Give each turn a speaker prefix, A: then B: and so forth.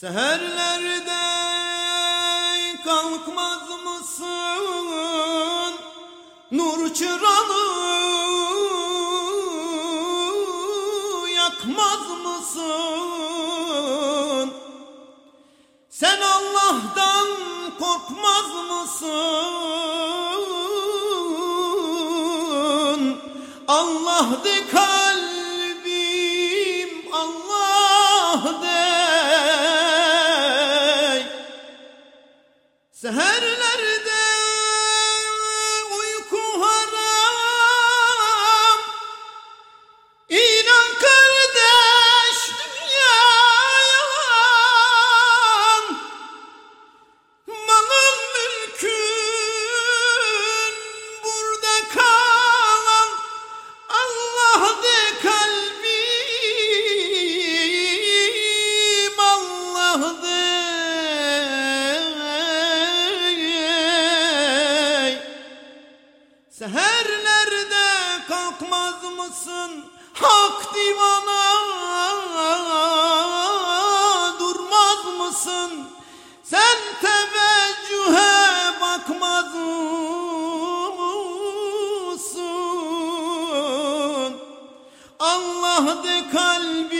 A: Seherlerde kalkmaz mısın? Nur çıralı yakmaz mısın? Sen Allah'tan korkmaz mısın? Allah de kalbim Allah de Seherlerde Seherlerde kalkmaz mısın? Hak divana durmaz mısın? Sen teveccühe bakmaz mısın? Allah de kalbi